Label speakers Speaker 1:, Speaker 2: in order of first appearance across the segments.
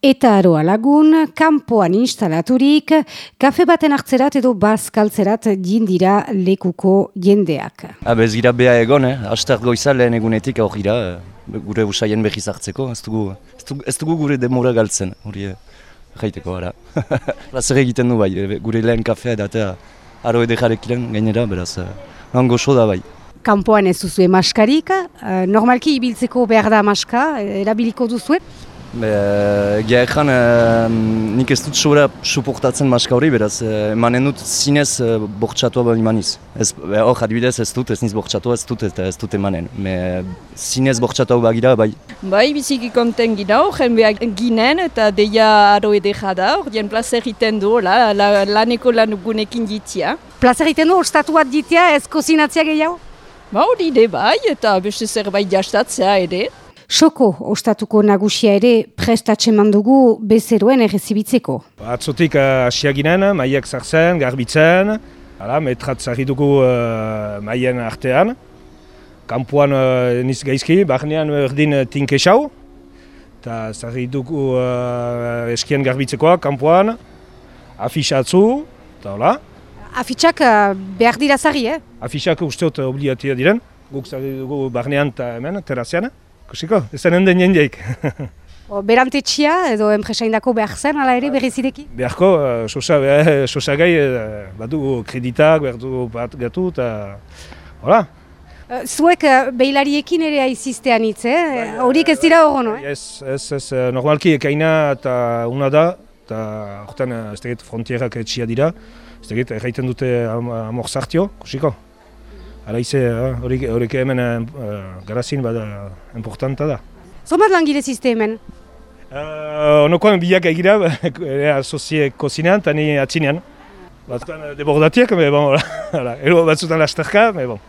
Speaker 1: Eta aroa lagun, kanpoan instalaturik, kafe baten hartzerat edo bazkaltzerat jindira lekuko jendeak.
Speaker 2: Habe ez gira beha egon, eh? Astart goiza lehen egunetik hor gira, eh, gure usaien behiz hartzeko, ez dugu, ez dugu, ez dugu gure demora galtzen, hori jaiteko gara. Plazer egiten du bai, eh, gure lehen kafea edatea aro edejarekiren gainera, beraz, nango so da bai.
Speaker 1: Kanpoan ez duzue maskarik, normalki ibiltzeko behar da maska, erabiliko duzue?
Speaker 2: Gia ezan, nik ez dut sobera suportatzen maska hori, beraz, emanen dut zinez bortxatua behar imaniz. Hor, adibidez ez dut, ez niz bortxatua ez dut ez dut emanen. Me, zinez bortxatua behar gira, bai.
Speaker 3: Bai, biziki konten gira hor, jenbeak ginen eta deia aro edera da, hor, dien plazer iten du, la, la, laneko lanugunekin ditia.
Speaker 1: Plazer iten du, ostatuat ditia, ez kozinatzea gehiago?
Speaker 3: Ba, hori de bai, eta beste zerbait jastatzea ere.
Speaker 1: Soko ostatuko nagusia ere prestatzen mandugu bezeroen errezibitzeko.
Speaker 4: Atzotik hasiak uh, ginen, maiak zartzen, garbitzen, hala, metrat zarrituko uh, maien artean. Kampuan uh, niz gaizki, barnean erdin tinke xau. Eta zarrituko uh, eskien garbitzekoa, kampuan, afixatzu, eta hola.
Speaker 1: Afitxak uh, behar dira zarri, eh?
Speaker 4: Afixak usteot obligatia diren, guk zarrituko barnean eta hemen, terraziana. Kusiko, ez zen enden jendeik.
Speaker 1: Berantetxia edo enpresaindako behar zen, ala ere berrizideki?
Speaker 4: Beharko, uh, sosa, uh, sosa gai, uh, batu kreditak, behar bat gatu, eta hola.
Speaker 1: Uh, zuek behilariekin ere aiziztean hitz, eh? Horiek ez dira hori, no?
Speaker 4: Ez, ez, ez, normalki ekaina eta una da, eta horretan ez tegit frontierak etxia dira, ez tegit erraiten dute amor zartio, kusiko. Hala ize, horiek hemen uh, garazin bada importanta da.
Speaker 1: Zomat langile ziste hemen?
Speaker 4: Uh, onokoan biak egira, asozie kozinean eta ni atzinean. Batzutan debordatiak, me bon, hala, ero batzutan lasterka, me bon.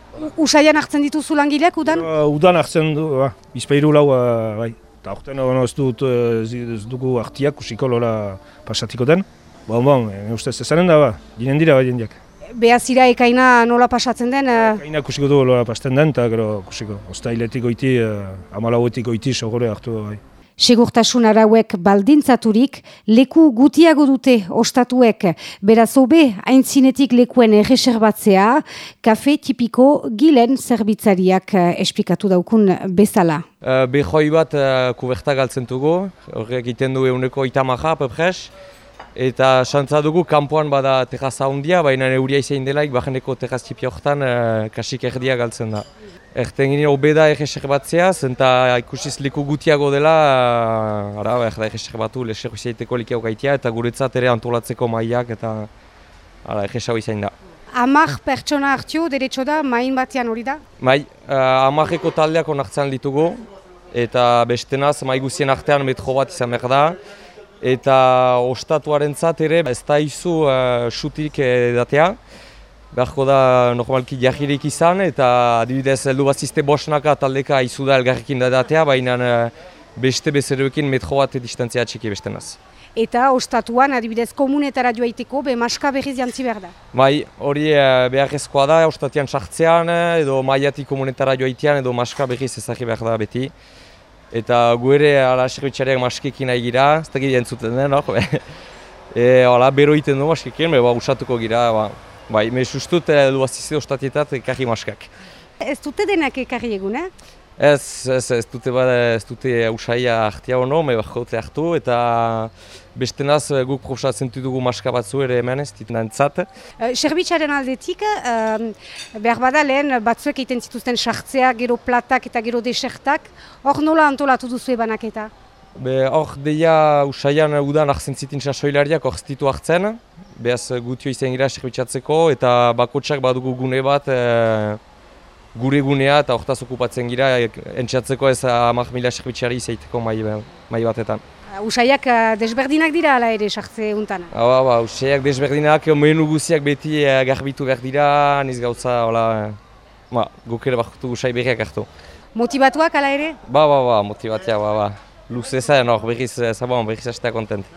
Speaker 1: Usaian hartzen dituzu langileak udan?
Speaker 4: Uh, udan hartzen du, ba, bizpeiru lau, uh, bai. Eta horten ono ez dut, ez dugu hartiak, usiko lola pasatiko den. Bon, bon, e, ustez ezanen da, ba, ginen dira, bai, jendiak.
Speaker 1: Behazira ekaina nola pasatzen den?
Speaker 4: Ekaina kusiko du nola pasatzen den, eta gero kusiko. Ostailetik goiti, uh, amalauetik goiti, sogore hartu. Bai.
Speaker 1: Segurtasun arauek baldintzaturik, leku gutiago dute ostatuek. Beraz obe, haintzinetik lekuen erreserbatzea, kafe tipiko gilen zerbitzariak esplikatu daukun bezala.
Speaker 5: Uh, Behoi bat uh, kuberta galtzen dugu, horrek egiten du eguneko itamaja, pepres. Eta xantza dugu, kanpoan bada terraza handia, baina euria izan delaik, bajaneko terraz tipi horretan uh, kasik erdia galtzen da. Erten ginen obeda erreser batzea, zenta ikusiz leku gutiago dela, uh, ara, erda erreser batu, leser huziaiteko likiago gaitia, eta guretzat ere antolatzeko maiak, eta ara, erresago izan da.
Speaker 1: Amak pertsona hartio, derecho da, main batean hori da?
Speaker 5: Mai, uh, amakeko taldeak onartzen ditugu, eta bestenaz, maiguzien artean metro bat izan behar da, eta ostatuaren ere ez da izu uh, sutik edatea. Beharko da normalki jahirik izan eta adibidez heldu bazizte bosnaka taldeka izu da elgarrekin edatea, baina uh, beste bezeroekin metro bat distantzia txiki bestenaz.
Speaker 1: Eta ostatuan adibidez komunetara joaiteko be maska berriz jantzi behar da?
Speaker 5: Bai, hori beharrezkoa da ostatian sartzean edo maiatik komunetara joaitean edo maska berriz ezagri behar da beti. Eta gu ere ala servitxareak maskekin nahi gira, ez da gire entzuten den, no? e, ala, bero iten du maskekin, ba, usatuko gira, ba, bai, me sustut duazizio ostatietat ekarri maskak.
Speaker 1: Ez dute denak ekarri egun, eh?
Speaker 5: Ez, ez, ez dute, ba, ez dute usaia hartia hono, me bakote hartu, eta beste naz guk prosatzen dugu maska batzu ere hemen ez ditu nantzat.
Speaker 1: Serbitxaren aldetik, uh, behar bada lehen batzuek egiten zituzten sartzea, gero platak eta gero desertak, hor nola antolatu duzu banaketa?
Speaker 5: Be, hor deia usaian udan ahzen zitin sasoilariak hor zitu hartzen, behaz gutio izan gira serbitxatzeko eta bakotsak badugu gune bat e, gure gunea eta hortaz okupatzen gira entxatzeko ez amak mila serbitxari izaiteko mai, mai batetan.
Speaker 1: Usaiak uh, desberdinak dira ala ere sartze untan?
Speaker 5: Ba, ba, usaiak desberdinak, menu guziak beti uh, garbitu behar dira, niz gauza, hola, ba, guk ere bakutu usai berriak hartu.
Speaker 1: Motibatuak ala ere?
Speaker 5: Ba, ba, ba, motibatia, ba, ba. Luz ezaren hor, berriz, zabon, berriz hastea kontent.